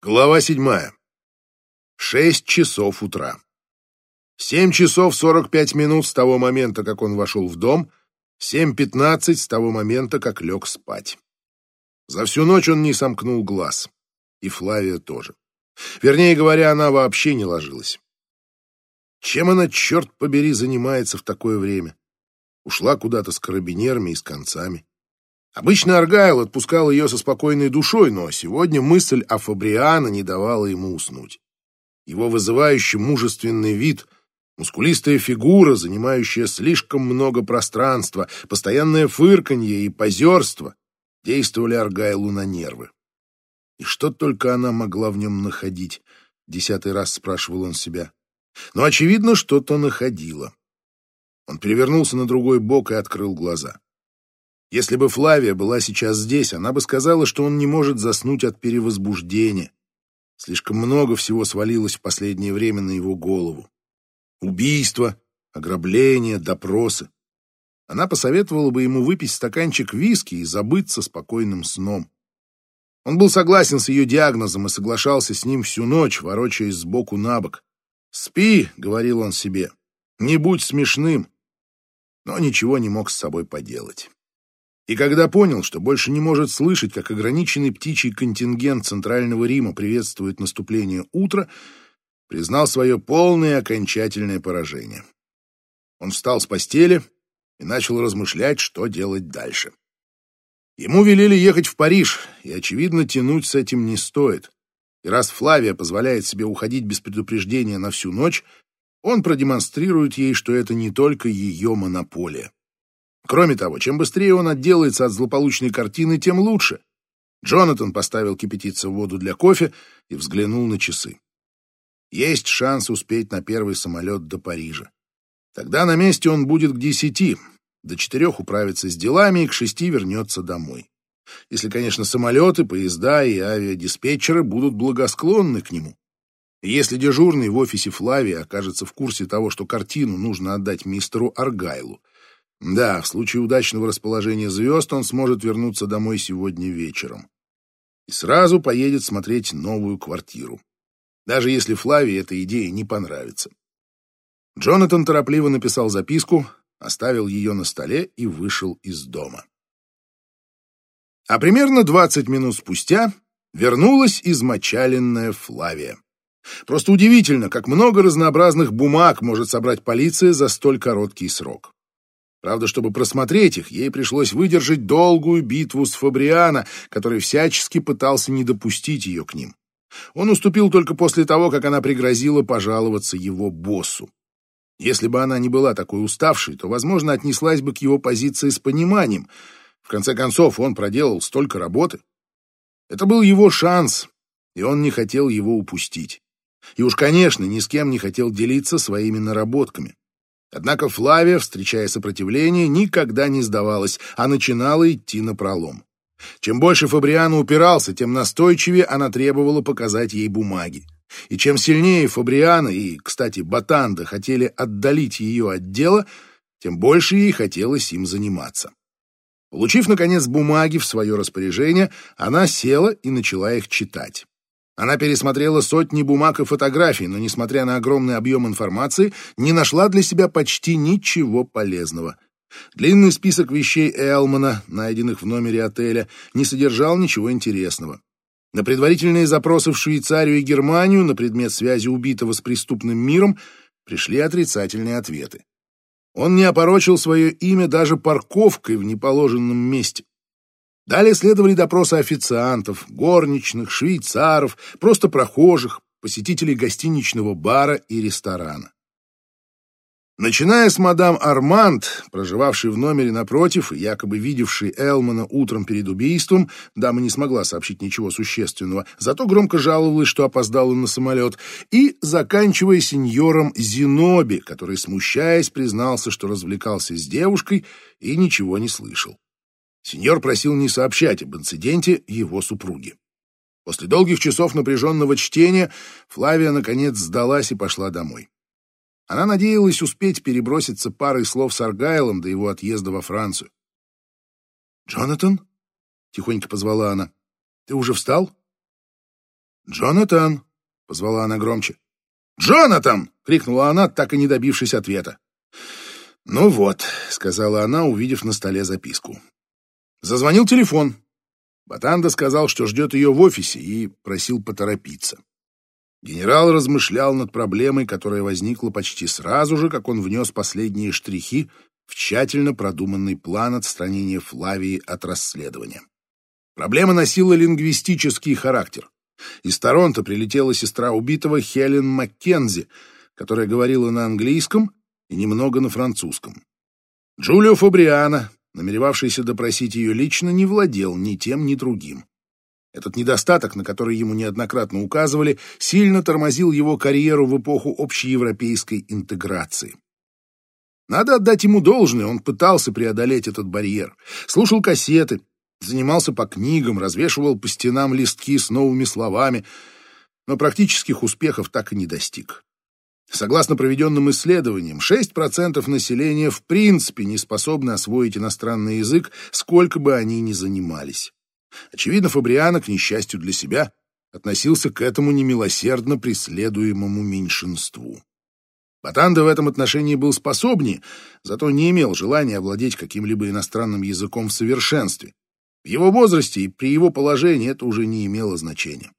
Глава седьмая. Шесть часов утра. Семь часов сорок пять минут с того момента, как он вошел в дом, семь пятнадцать с того момента, как лег спать. За всю ночь он не сомкнул глаз. И Флавия тоже. Вернее говоря, она вообще не ложилась. Чем она, черт побери, занимается в такое время? Ушла куда-то с карабинерами и с концами. Обычно Аргайл отпускал ее со спокойной душой, но сегодня мысль о Фабриано не давала ему уснуть. Его вызывающий мужественный вид, мускулистая фигура, занимающая слишком много пространства, постоянное фырканье и позерство действовали Аргайлу на нервы. И что только она могла в нем находить, десятый раз спрашивал он себя. Но, очевидно, что-то находила. Он перевернулся на другой бок и открыл глаза. Если бы Флавия была сейчас здесь, она бы сказала, что он не может заснуть от перевозбуждения. Слишком много всего свалилось в последнее время на его голову. Убийства, ограбления, допросы. Она посоветовала бы ему выпить стаканчик виски и забыться спокойным сном. Он был согласен с ее диагнозом и соглашался с ним всю ночь, ворочаясь сбоку на бок. «Спи», — говорил он себе, — «не будь смешным». Но ничего не мог с собой поделать. И когда понял, что больше не может слышать, как ограниченный птичий контингент Центрального Рима приветствует наступление утра, признал свое полное и окончательное поражение. Он встал с постели и начал размышлять, что делать дальше. Ему велели ехать в Париж, и, очевидно, тянуть с этим не стоит. И раз Флавия позволяет себе уходить без предупреждения на всю ночь, он продемонстрирует ей, что это не только ее монополия. Кроме того, чем быстрее он отделается от злополучной картины, тем лучше. Джонатан поставил кипятиться воду для кофе и взглянул на часы. Есть шанс успеть на первый самолет до Парижа. Тогда на месте он будет к десяти, до четырех управится с делами и к шести вернется домой. Если, конечно, самолеты, поезда и авиадиспетчеры будут благосклонны к нему. Если дежурный в офисе Флавии окажется в курсе того, что картину нужно отдать мистеру Аргайлу, да, в случае удачного расположения звезд он сможет вернуться домой сегодня вечером. И сразу поедет смотреть новую квартиру. Даже если Флавии эта идея не понравится. Джонатан торопливо написал записку, оставил ее на столе и вышел из дома. А примерно 20 минут спустя вернулась измочаленная Флавия. Просто удивительно, как много разнообразных бумаг может собрать полиция за столь короткий срок. Правда, чтобы просмотреть их, ей пришлось выдержать долгую битву с Фабриано, который всячески пытался не допустить ее к ним. Он уступил только после того, как она пригрозила пожаловаться его боссу. Если бы она не была такой уставшей, то, возможно, отнеслась бы к его позиции с пониманием. В конце концов, он проделал столько работы. Это был его шанс, и он не хотел его упустить. И уж, конечно, ни с кем не хотел делиться своими наработками. Однако Флавия, встречая сопротивление, никогда не сдавалась, а начинала идти на пролом. Чем больше Фабриано упирался, тем настойчивее она требовала показать ей бумаги. И чем сильнее Фабриано и, кстати, Батанда хотели отдалить ее от дела, тем больше ей хотелось им заниматься. Получив, наконец, бумаги в свое распоряжение, она села и начала их читать. Она пересмотрела сотни бумаг и фотографий, но, несмотря на огромный объем информации, не нашла для себя почти ничего полезного. Длинный список вещей Элмана, найденных в номере отеля, не содержал ничего интересного. На предварительные запросы в Швейцарию и Германию на предмет связи убитого с преступным миром пришли отрицательные ответы. Он не опорочил свое имя даже парковкой в неположенном месте. Далее следовали допросы официантов, горничных, швейцаров, просто прохожих, посетителей гостиничного бара и ресторана. Начиная с мадам Арманд, проживавшей в номере напротив и якобы видевшей Элмана утром перед убийством, дама не смогла сообщить ничего существенного, зато громко жаловалась, что опоздала на самолет, и заканчивая сеньором Зиноби, который, смущаясь, признался, что развлекался с девушкой и ничего не слышал. Сеньор просил не сообщать об инциденте его супруге. После долгих часов напряженного чтения Флавия наконец сдалась и пошла домой. Она надеялась успеть переброситься парой слов с Аргайлом до его отъезда во Францию. «Джонатан?» — тихонько позвала она. «Ты уже встал?» «Джонатан!» — позвала она громче. «Джонатан!» — крикнула она, так и не добившись ответа. «Ну вот», — сказала она, увидев на столе записку. Зазвонил телефон. Батанда сказал, что ждет ее в офисе, и просил поторопиться. Генерал размышлял над проблемой, которая возникла почти сразу же, как он внес последние штрихи в тщательно продуманный план отстранения Флавии от расследования. Проблема носила лингвистический характер. Из Торонто прилетела сестра убитого Хелен Маккензи, которая говорила на английском и немного на французском. Джулио Фабриано, намеревавшийся допросить ее лично, не владел ни тем, ни другим. Этот недостаток, на который ему неоднократно указывали, сильно тормозил его карьеру в эпоху общеевропейской интеграции. Надо отдать ему должное, он пытался преодолеть этот барьер. Слушал кассеты, занимался по книгам, развешивал по стенам листки с новыми словами, но практических успехов так и не достиг. Согласно проведенным исследованиям, 6% населения в принципе не способны освоить иностранный язык, сколько бы они ни занимались. Очевидно, Фабриано, к несчастью для себя, относился к этому немилосердно преследуемому меньшинству. Батанда в этом отношении был способнее, зато не имел желания овладеть каким-либо иностранным языком в совершенстве. В его возрасте и при его положении это уже не имело значения.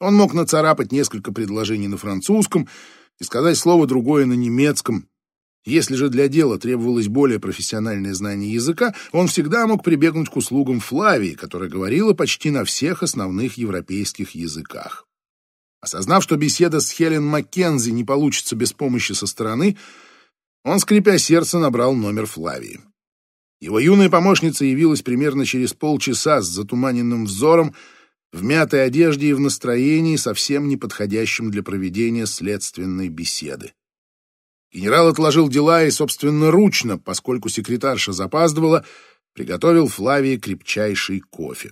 Он мог нацарапать несколько предложений на французском и сказать слово другое на немецком. Если же для дела требовалось более профессиональное знание языка, он всегда мог прибегнуть к услугам Флавии, которая говорила почти на всех основных европейских языках. Осознав, что беседа с Хелен Маккензи не получится без помощи со стороны, он, скрипя сердце, набрал номер Флавии. Его юная помощница явилась примерно через полчаса с затуманенным взором, в мятой одежде и в настроении, совсем не подходящем для проведения следственной беседы. Генерал отложил дела и, собственно, ручно, поскольку секретарша запаздывала, приготовил Флавии крепчайший кофе.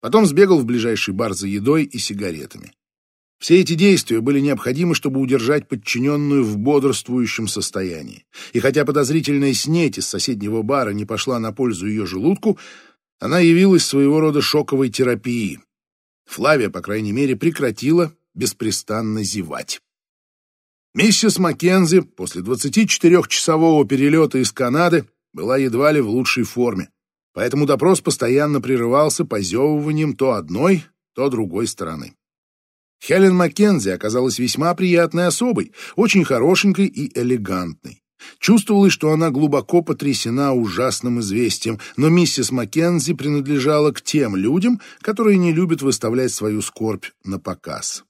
Потом сбегал в ближайший бар за едой и сигаретами. Все эти действия были необходимы, чтобы удержать подчиненную в бодрствующем состоянии. И хотя подозрительная снеть из соседнего бара не пошла на пользу ее желудку, она явилась своего рода шоковой терапией. Флавия, по крайней мере, прекратила беспрестанно зевать. Миссис Маккензи после 24-часового перелета из Канады была едва ли в лучшей форме, поэтому допрос постоянно прерывался позевыванием то одной, то другой стороны. Хелен Маккензи оказалась весьма приятной особой, очень хорошенькой и элегантной. Чувствовалось, что она глубоко потрясена ужасным известием, но миссис Маккензи принадлежала к тем людям, которые не любят выставлять свою скорбь на показ.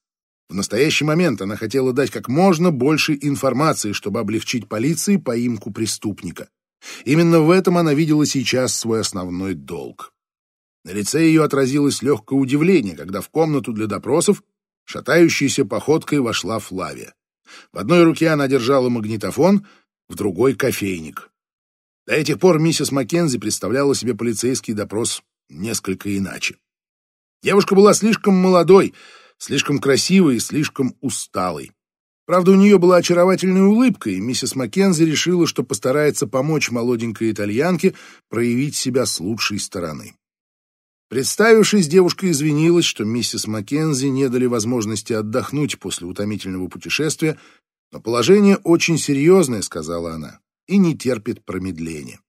В настоящий момент она хотела дать как можно больше информации, чтобы облегчить полиции поимку преступника. Именно в этом она видела сейчас свой основной долг. На лице ее отразилось легкое удивление, когда в комнату для допросов Шатающейся походкой вошла Флавия. В одной руке она держала магнитофон, в другой — кофейник. До этих пор миссис Маккензи представляла себе полицейский допрос несколько иначе. Девушка была слишком молодой, слишком красивой и слишком усталой. Правда, у нее была очаровательная улыбка, и миссис Маккензи решила, что постарается помочь молоденькой итальянке проявить себя с лучшей стороны. Представившись, девушка извинилась, что миссис Маккензи не дали возможности отдохнуть после утомительного путешествия, но положение очень серьезное, сказала она, и не терпит промедления.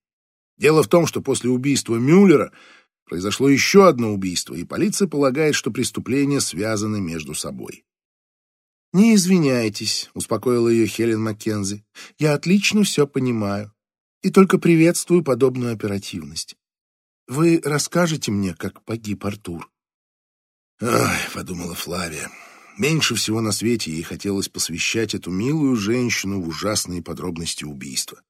Дело в том, что после убийства Мюллера произошло еще одно убийство, и полиция полагает, что преступления связаны между собой. «Не извиняйтесь», — успокоила ее Хелен Маккензи. «Я отлично все понимаю и только приветствую подобную оперативность. Вы расскажете мне, как погиб Артур?» «Ай», — подумала Флавия, — меньше всего на свете ей хотелось посвящать эту милую женщину в ужасные подробности убийства.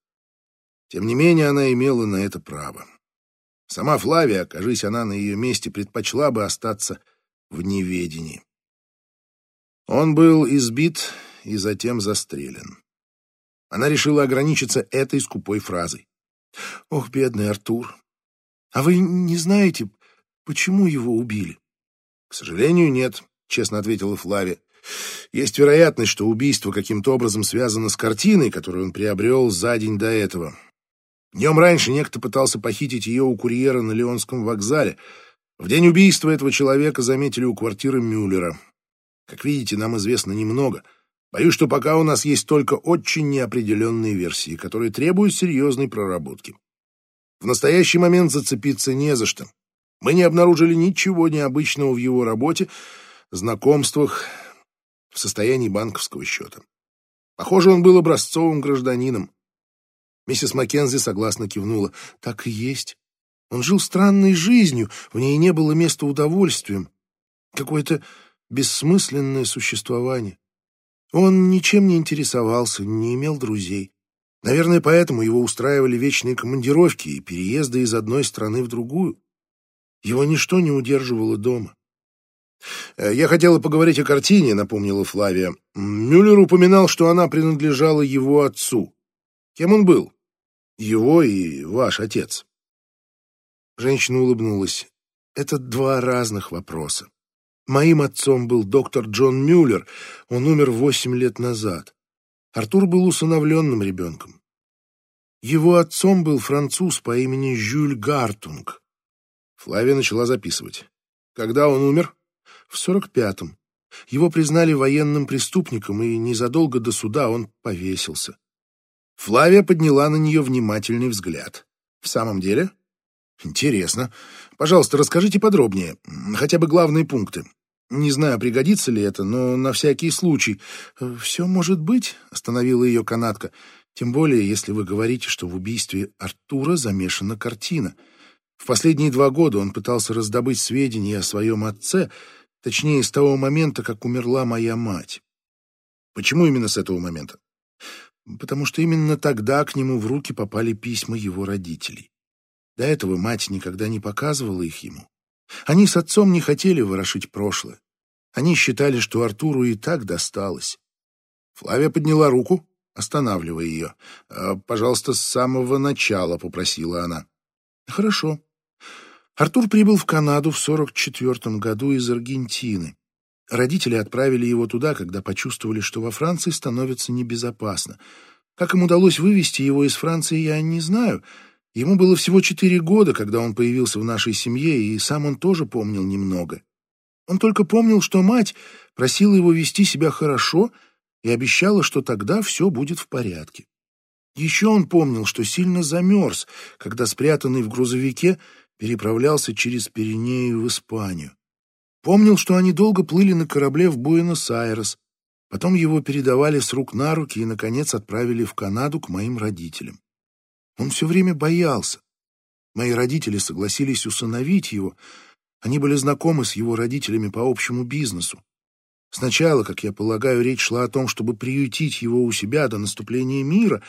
Тем не менее, она имела на это право. Сама Флавия, окажись она на ее месте, предпочла бы остаться в неведении. Он был избит и затем застрелен. Она решила ограничиться этой скупой фразой. «Ох, бедный Артур! А вы не знаете, почему его убили? К сожалению, нет, честно ответила Флавия. Есть вероятность, что убийство каким-то образом связано с картиной, которую он приобрел за день до этого. Днем раньше некто пытался похитить ее у курьера на Леонском вокзале. В день убийства этого человека заметили у квартиры Мюллера. Как видите, нам известно немного. Боюсь, что пока у нас есть только очень неопределенные версии, которые требуют серьезной проработки. В настоящий момент зацепиться не за что. Мы не обнаружили ничего необычного в его работе, знакомствах, в состоянии банковского счета. Похоже, он был образцовым гражданином. Миссис Маккензи согласно кивнула. Так и есть. Он жил странной жизнью, в ней не было места удовольствием. Какое-то бессмысленное существование. Он ничем не интересовался, не имел друзей. Наверное, поэтому его устраивали вечные командировки и переезды из одной страны в другую. Его ничто не удерживало дома. «Э, «Я хотела поговорить о картине», — напомнила Флавия. «Мюллер упоминал, что она принадлежала его отцу. Кем он был? Его и ваш отец». Женщина улыбнулась. «Это два разных вопроса. Моим отцом был доктор Джон Мюллер. Он умер восемь лет назад. Артур был усыновленным ребенком. Его отцом был француз по имени Жюль Гартунг. Флавия начала записывать. Когда он умер? В сорок пятом. Его признали военным преступником, и незадолго до суда он повесился. Флавия подняла на нее внимательный взгляд. В самом деле? Интересно. Пожалуйста, расскажите подробнее, хотя бы главные пункты. Не знаю, пригодится ли это, но на всякий случай. Все может быть, остановила ее канатка. Тем более, если вы говорите, что в убийстве Артура замешана картина. В последние два года он пытался раздобыть сведения о своем отце, точнее, с того момента, как умерла моя мать. Почему именно с этого момента? Потому что именно тогда к нему в руки попали письма его родителей. До этого мать никогда не показывала их ему. Они с отцом не хотели ворошить прошлое. Они считали, что Артуру и так досталось. Флавия подняла руку, останавливая ее. «А, «Пожалуйста, с самого начала», — попросила она. «Хорошо». Артур прибыл в Канаду в 44 году из Аргентины. Родители отправили его туда, когда почувствовали, что во Франции становится небезопасно. Как им удалось вывести его из Франции, я не знаю — Ему было всего четыре года, когда он появился в нашей семье, и сам он тоже помнил немного. Он только помнил, что мать просила его вести себя хорошо и обещала, что тогда все будет в порядке. Еще он помнил, что сильно замерз, когда спрятанный в грузовике переправлялся через Пиренею в Испанию. Помнил, что они долго плыли на корабле в Буэнос-Айрес, потом его передавали с рук на руки и, наконец, отправили в Канаду к моим родителям. Он все время боялся. Мои родители согласились усыновить его. Они были знакомы с его родителями по общему бизнесу. Сначала, как я полагаю, речь шла о том, чтобы приютить его у себя до наступления мира,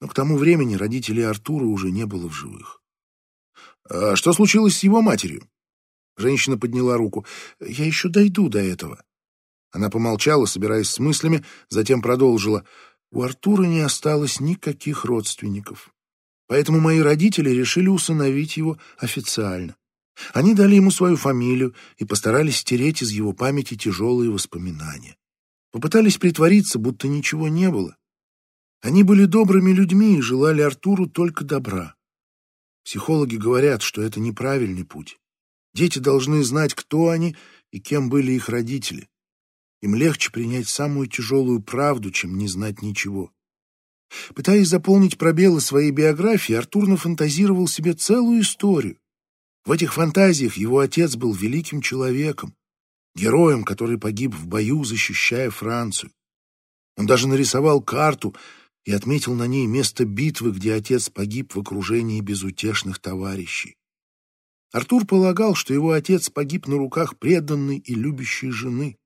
но к тому времени родителей Артура уже не было в живых. «А что случилось с его матерью?» Женщина подняла руку. «Я еще дойду до этого». Она помолчала, собираясь с мыслями, затем продолжила. «У Артура не осталось никаких родственников. Поэтому мои родители решили усыновить его официально. Они дали ему свою фамилию и постарались стереть из его памяти тяжелые воспоминания. Попытались притвориться, будто ничего не было. Они были добрыми людьми и желали Артуру только добра. Психологи говорят, что это неправильный путь. Дети должны знать, кто они и кем были их родители. Им легче принять самую тяжелую правду, чем не знать ничего. Пытаясь заполнить пробелы своей биографии, Артур нафантазировал себе целую историю. В этих фантазиях его отец был великим человеком, героем, который погиб в бою, защищая Францию. Он даже нарисовал карту и отметил на ней место битвы, где отец погиб в окружении безутешных товарищей. Артур полагал, что его отец погиб на руках преданной и любящей жены.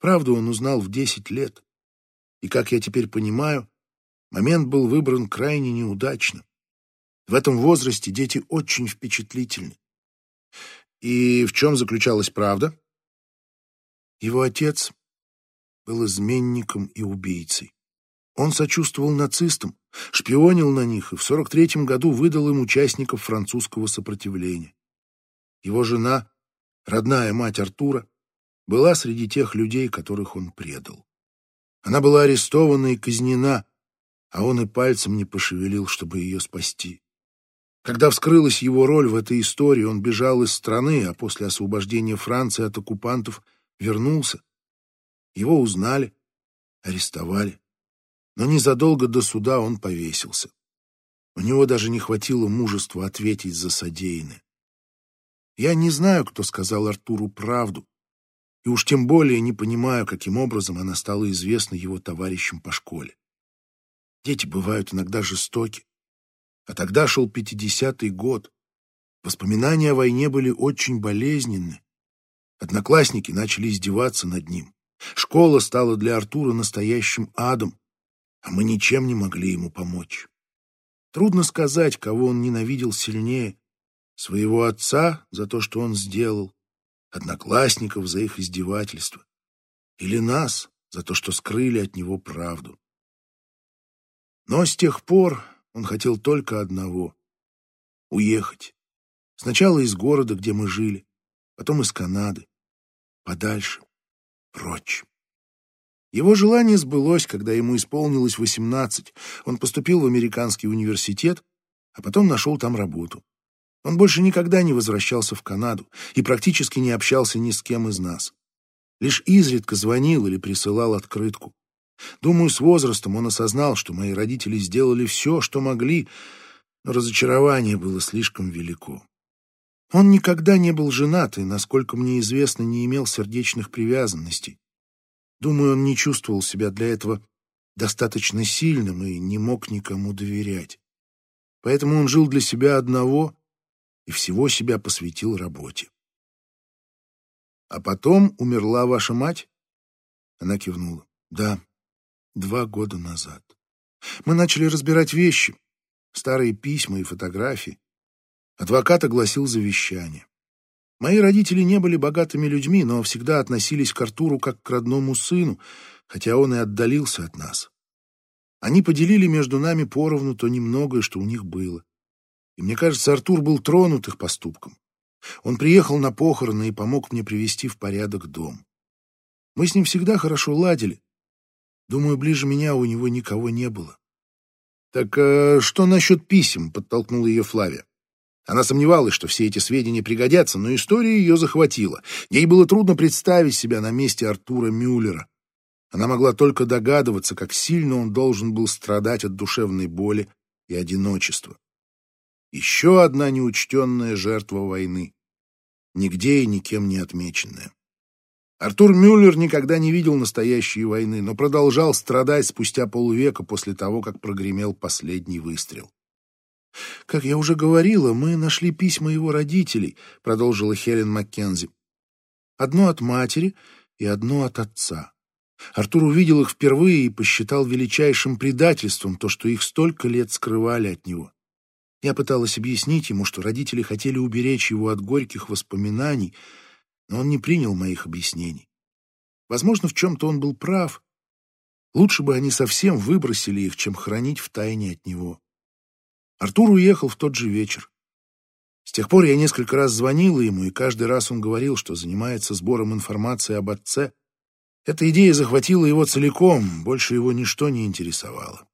Правду он узнал в десять лет. И, как я теперь понимаю, Момент был выбран крайне неудачно. В этом возрасте дети очень впечатлительны. И в чем заключалась правда? Его отец был изменником и убийцей. Он сочувствовал нацистам, шпионил на них и в 43-м году выдал им участников французского сопротивления. Его жена, родная мать Артура, была среди тех людей, которых он предал. Она была арестована и казнена, а он и пальцем не пошевелил, чтобы ее спасти. Когда вскрылась его роль в этой истории, он бежал из страны, а после освобождения Франции от оккупантов вернулся Его узнали, арестовали. Но незадолго до суда он повесился. У него даже не хватило мужества ответить за содеянное. Я не знаю, кто сказал Артуру правду, и уж тем более не понимаю, каким образом она стала известна его товарищам по школе. Дети бывают иногда жестоки. А тогда шел пятидесятый год. Воспоминания о войне были очень болезненны. Одноклассники начали издеваться над ним. Школа стала для Артура настоящим адом, а мы ничем не могли ему помочь. Трудно сказать, кого он ненавидел сильнее. Своего отца за то, что он сделал, одноклассников за их издевательство, или нас за то, что скрыли от него правду. Но с тех пор он хотел только одного — уехать. Сначала из города, где мы жили, потом из Канады, подальше, прочь. Его желание сбылось, когда ему исполнилось 18. Он поступил в американский университет, а потом нашел там работу. Он больше никогда не возвращался в Канаду и практически не общался ни с кем из нас. Лишь изредка звонил или присылал открытку. Думаю, с возрастом он осознал, что мои родители сделали все, что могли, но разочарование было слишком велико. Он никогда не был женат и, насколько мне известно, не имел сердечных привязанностей. Думаю, он не чувствовал себя для этого достаточно сильным и не мог никому доверять. Поэтому он жил для себя одного и всего себя посвятил работе. А потом умерла ваша мать? Она кивнула. Да, два года назад. Мы начали разбирать вещи, старые письма и фотографии. Адвокат огласил завещание. Мои родители не были богатыми людьми, но всегда относились к Артуру как к родному сыну, хотя он и отдалился от нас. Они поделили между нами поровну то немногое, что у них было. И мне кажется, Артур был тронут их поступком. Он приехал на похороны и помог мне привести в порядок дом. Мы с ним всегда хорошо ладили, Думаю, ближе меня у него никого не было. «Так э, что насчет писем?» — подтолкнула ее Флавия. Она сомневалась, что все эти сведения пригодятся, но история ее захватила. Ей было трудно представить себя на месте Артура Мюллера. Она могла только догадываться, как сильно он должен был страдать от душевной боли и одиночества. Еще одна неучтенная жертва войны, нигде и никем не отмеченная. Артур Мюллер никогда не видел настоящей войны, но продолжал страдать спустя полвека после того, как прогремел последний выстрел. «Как я уже говорила, мы нашли письма его родителей», — продолжила Хелен Маккензи. «Одно от матери и одно от отца. Артур увидел их впервые и посчитал величайшим предательством то, что их столько лет скрывали от него. Я пыталась объяснить ему, что родители хотели уберечь его от горьких воспоминаний, но он не принял моих объяснений. Возможно, в чем-то он был прав. Лучше бы они совсем выбросили их, чем хранить в тайне от него. Артур уехал в тот же вечер. С тех пор я несколько раз звонила ему, и каждый раз он говорил, что занимается сбором информации об отце. Эта идея захватила его целиком, больше его ничто не интересовало.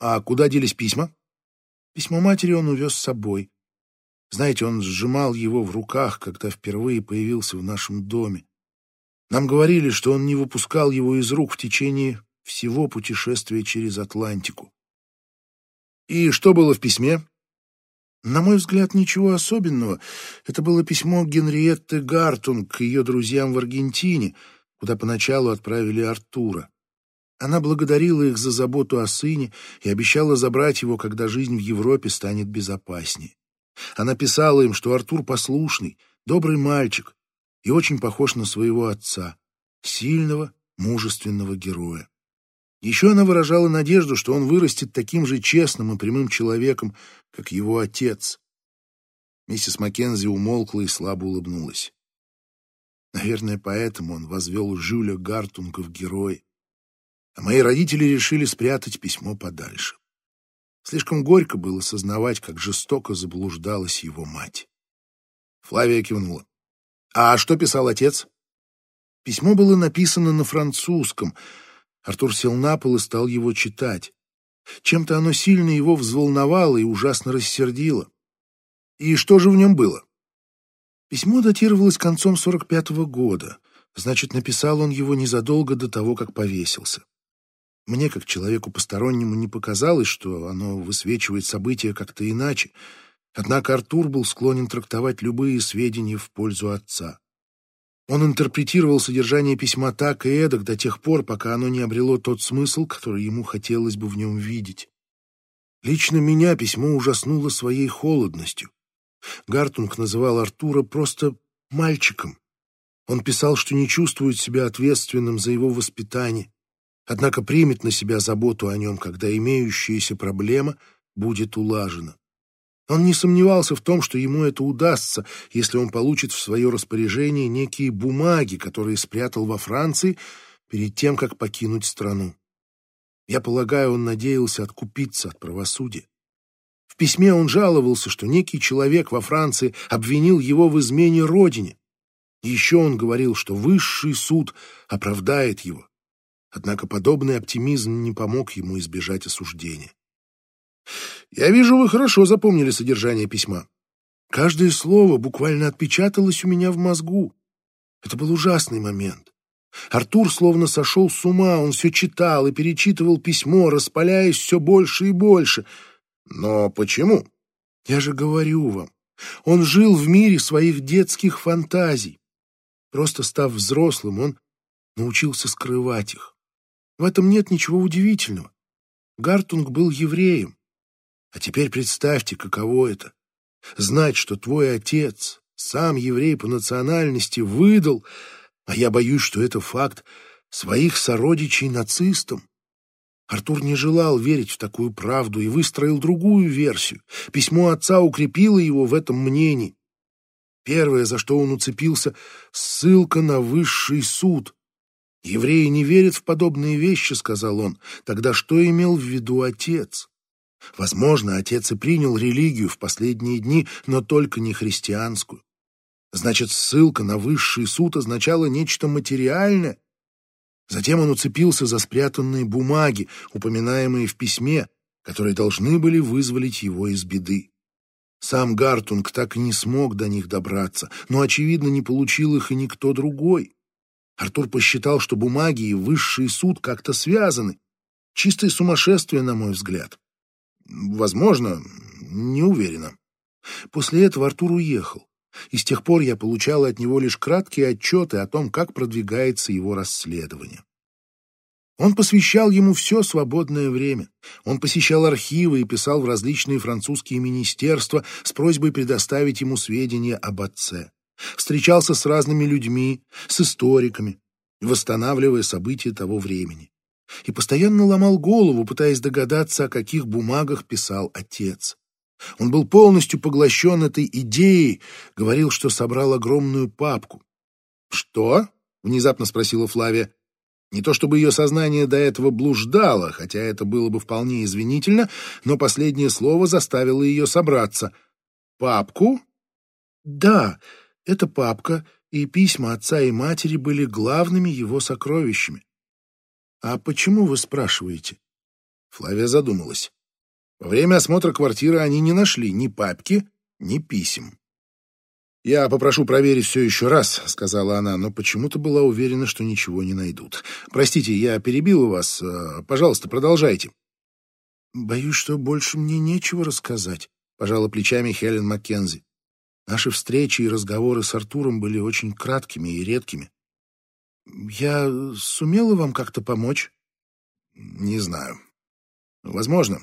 А куда делись письма? Письмо матери он увез с собой. Знаете, он сжимал его в руках, когда впервые появился в нашем доме. Нам говорили, что он не выпускал его из рук в течение всего путешествия через Атлантику. И что было в письме? На мой взгляд, ничего особенного. Это было письмо Генриетты Гартунг к ее друзьям в Аргентине, куда поначалу отправили Артура. Она благодарила их за заботу о сыне и обещала забрать его, когда жизнь в Европе станет безопаснее. Она писала им, что Артур послушный, добрый мальчик и очень похож на своего отца, сильного, мужественного героя. Еще она выражала надежду, что он вырастет таким же честным и прямым человеком, как его отец. Миссис Маккензи умолкла и слабо улыбнулась. Наверное, поэтому он возвел Жюля Гартунга в герой. А мои родители решили спрятать письмо подальше. Слишком горько было сознавать, как жестоко заблуждалась его мать. Флавия кивнула. «А что писал отец?» Письмо было написано на французском. Артур сел на пол и стал его читать. Чем-то оно сильно его взволновало и ужасно рассердило. И что же в нем было? Письмо датировалось концом 45-го года. Значит, написал он его незадолго до того, как повесился. Мне, как человеку постороннему, не показалось, что оно высвечивает события как-то иначе. Однако Артур был склонен трактовать любые сведения в пользу отца. Он интерпретировал содержание письма так и эдак до тех пор, пока оно не обрело тот смысл, который ему хотелось бы в нем видеть. Лично меня письмо ужаснуло своей холодностью. Гартунг называл Артура просто «мальчиком». Он писал, что не чувствует себя ответственным за его воспитание, однако примет на себя заботу о нем, когда имеющаяся проблема будет улажена. Он не сомневался в том, что ему это удастся, если он получит в свое распоряжение некие бумаги, которые спрятал во Франции перед тем, как покинуть страну. Я полагаю, он надеялся откупиться от правосудия. В письме он жаловался, что некий человек во Франции обвинил его в измене родине. Еще он говорил, что высший суд оправдает его. Однако подобный оптимизм не помог ему избежать осуждения. «Я вижу, вы хорошо запомнили содержание письма. Каждое слово буквально отпечаталось у меня в мозгу. Это был ужасный момент. Артур словно сошел с ума, он все читал и перечитывал письмо, распаляясь все больше и больше. Но почему? Я же говорю вам, он жил в мире своих детских фантазий. Просто став взрослым, он научился скрывать их. В этом нет ничего удивительного. Гартунг был евреем. А теперь представьте, каково это — знать, что твой отец, сам еврей по национальности, выдал, а я боюсь, что это факт, своих сородичей нацистам. Артур не желал верить в такую правду и выстроил другую версию. Письмо отца укрепило его в этом мнении. Первое, за что он уцепился, ссылка на высший суд. «Евреи не верят в подобные вещи», — сказал он. Тогда что имел в виду отец? Возможно, отец и принял религию в последние дни, но только не христианскую. Значит, ссылка на высший суд означала нечто материальное. Затем он уцепился за спрятанные бумаги, упоминаемые в письме, которые должны были вызволить его из беды. Сам Гартунг так и не смог до них добраться, но, очевидно, не получил их и никто другой. Артур посчитал, что бумаги и высший суд как-то связаны. Чистое сумасшествие, на мой взгляд. Возможно, не уверена. После этого Артур уехал, и с тех пор я получал от него лишь краткие отчеты о том, как продвигается его расследование. Он посвящал ему все свободное время. Он посещал архивы и писал в различные французские министерства с просьбой предоставить ему сведения об отце. Встречался с разными людьми, с историками, восстанавливая события того времени. И постоянно ломал голову, пытаясь догадаться, о каких бумагах писал отец. Он был полностью поглощен этой идеей, говорил, что собрал огромную папку. «Что?» — внезапно спросила Флавия. Не то чтобы ее сознание до этого блуждало, хотя это было бы вполне извинительно, но последнее слово заставило ее собраться. «Папку?» «Да, это папка, и письма отца и матери были главными его сокровищами». «А почему вы спрашиваете?» Флавия задумалась. Во время осмотра квартиры они не нашли ни папки, ни писем. «Я попрошу проверить все еще раз», — сказала она, но почему-то была уверена, что ничего не найдут. «Простите, я перебила вас. Э, пожалуйста, продолжайте». «Боюсь, что больше мне нечего рассказать», — пожала плечами Хелен Маккензи. «Наши встречи и разговоры с Артуром были очень краткими и редкими. Я сумела вам как-то помочь?» «Не знаю. Возможно.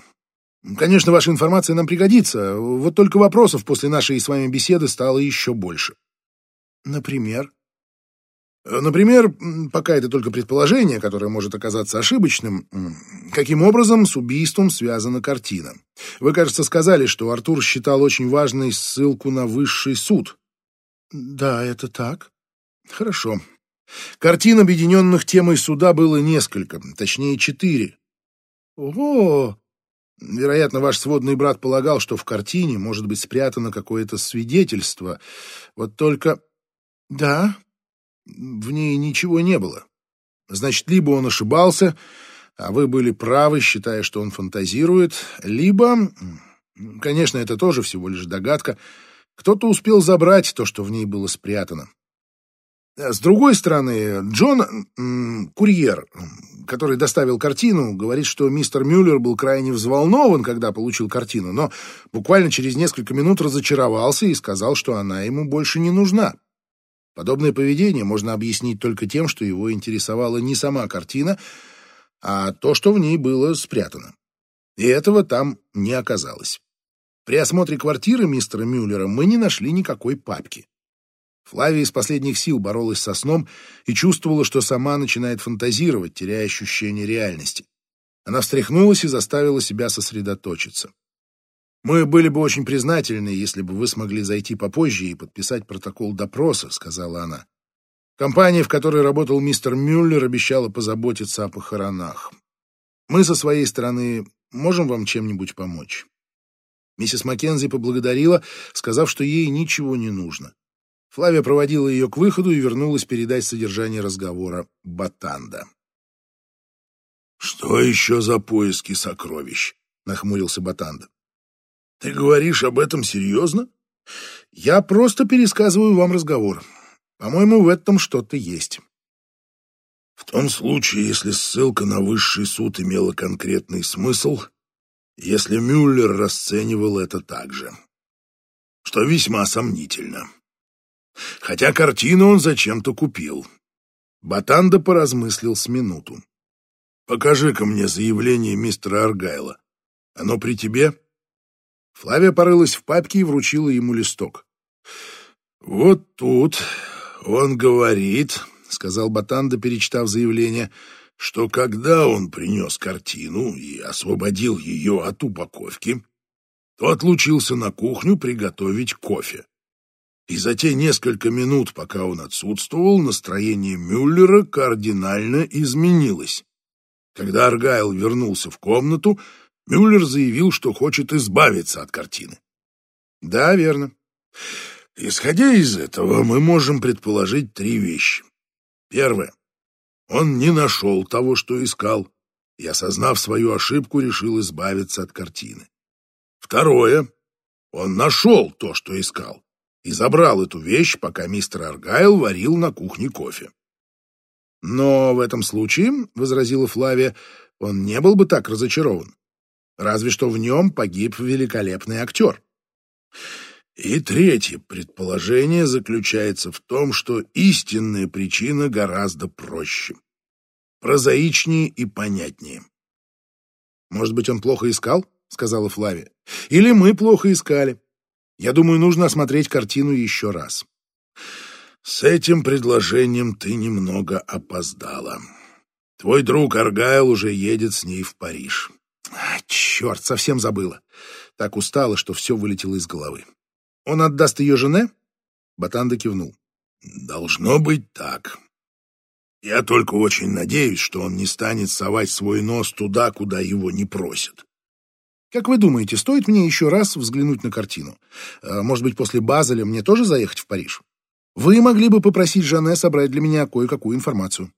Конечно, ваша информация нам пригодится, вот только вопросов после нашей с вами беседы стало еще больше. Например? Например, пока это только предположение, которое может оказаться ошибочным, каким образом с убийством связана картина? Вы, кажется, сказали, что Артур считал очень важной ссылку на высший суд. Да, это так. Хорошо. Картин, объединенных темой суда, было несколько, точнее, четыре. Ого! Вероятно, ваш сводный брат полагал, что в картине может быть спрятано какое-то свидетельство. Вот только... Да, в ней ничего не было. Значит, либо он ошибался, а вы были правы, считая, что он фантазирует, либо... Конечно, это тоже всего лишь догадка. Кто-то успел забрать то, что в ней было спрятано. С другой стороны, Джон, курьер, который доставил картину, говорит, что мистер Мюллер был крайне взволнован, когда получил картину, но буквально через несколько минут разочаровался и сказал, что она ему больше не нужна. Подобное поведение можно объяснить только тем, что его интересовала не сама картина, а то, что в ней было спрятано. И этого там не оказалось. При осмотре квартиры мистера Мюллера мы не нашли никакой папки. Флавия из последних сил боролась со сном и чувствовала, что сама начинает фантазировать, теряя ощущение реальности. Она встряхнулась и заставила себя сосредоточиться. «Мы были бы очень признательны, если бы вы смогли зайти попозже и подписать протокол допроса», — сказала она. Компания, в которой работал мистер Мюллер, обещала позаботиться о похоронах. Мы со своей стороны можем вам чем-нибудь помочь?» Миссис Маккензи поблагодарила, сказав, что ей ничего не нужно. Флавия проводила ее к выходу и вернулась передать содержание разговора Батанда. «Что еще за поиски сокровищ?» — нахмурился Батанда. «Ты говоришь об этом серьезно?» «Я просто пересказываю вам разговор. По-моему, в этом что-то есть». В том случае, если ссылка на высший суд имела конкретный смысл, если Мюллер расценивал это так же, что весьма сомнительно. Хотя картину он зачем-то купил. Батанда поразмыслил с минуту. «Покажи-ка мне заявление мистера Аргайла. Оно при тебе?» Флавия порылась в папке и вручила ему листок. «Вот тут он говорит, — сказал Батанда, перечитав заявление, — что когда он принес картину и освободил ее от упаковки, то отлучился на кухню приготовить кофе. И за те несколько минут, пока он отсутствовал, настроение Мюллера кардинально изменилось. Когда Аргайл вернулся в комнату, Мюллер заявил, что хочет избавиться от картины. Да, верно. Исходя из этого, мы можем предположить три вещи. Первое. Он не нашел того, что искал, и, осознав свою ошибку, решил избавиться от картины. Второе. Он нашел то, что искал, и забрал эту вещь, пока мистер Аргайл варил на кухне кофе. Но в этом случае, — возразила Флавия, — он не был бы так разочарован. Разве что в нем погиб великолепный актер. И третье предположение заключается в том, что истинная причина гораздо проще, прозаичнее и понятнее. «Может быть, он плохо искал?» — сказала Флавия. «Или мы плохо искали. Я думаю, нужно осмотреть картину еще раз». «С этим предложением ты немного опоздала. Твой друг Аргайл уже едет с ней в Париж». А, черт, совсем забыла. Так устала, что все вылетело из головы. Он отдаст ее жене? Батанда кивнул. Должно быть так. Я только очень надеюсь, что он не станет совать свой нос туда, куда его не просят. Как вы думаете, стоит мне еще раз взглянуть на картину? Э, может быть, после Базеля мне тоже заехать в Париж? Вы могли бы попросить Жанне собрать для меня кое-какую информацию.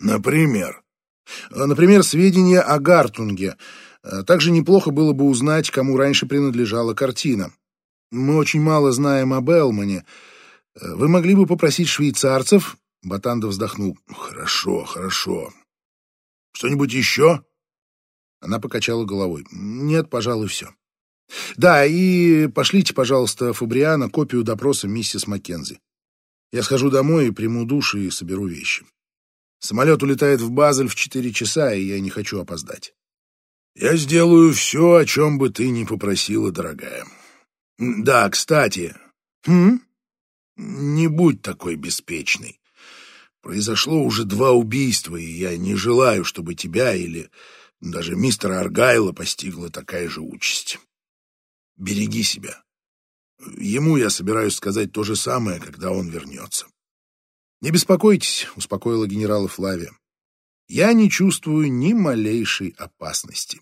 Например? Э, например, сведения о Гартунге. Э, также неплохо было бы узнать, кому раньше принадлежала картина. Мы очень мало знаем об Элмане. Вы могли бы попросить швейцарцев?» Батанда вздохнул. «Хорошо, хорошо. Что-нибудь еще?» Она покачала головой. «Нет, пожалуй, все. Да, и пошлите, пожалуйста, Фабриана копию допроса миссис Маккензи. Я схожу домой и приму душ и соберу вещи. Самолет улетает в Базель в четыре часа, и я не хочу опоздать». «Я сделаю все, о чем бы ты ни попросила, дорогая». Да, кстати. Хм? Не будь такой беспечной. Произошло уже два убийства, и я не желаю, чтобы тебя или даже мистера Аргайла постигла такая же участь. Береги себя. Ему я собираюсь сказать то же самое, когда он вернется. «Не беспокойтесь», — успокоила генерала Флавия. «Я не чувствую ни малейшей опасности».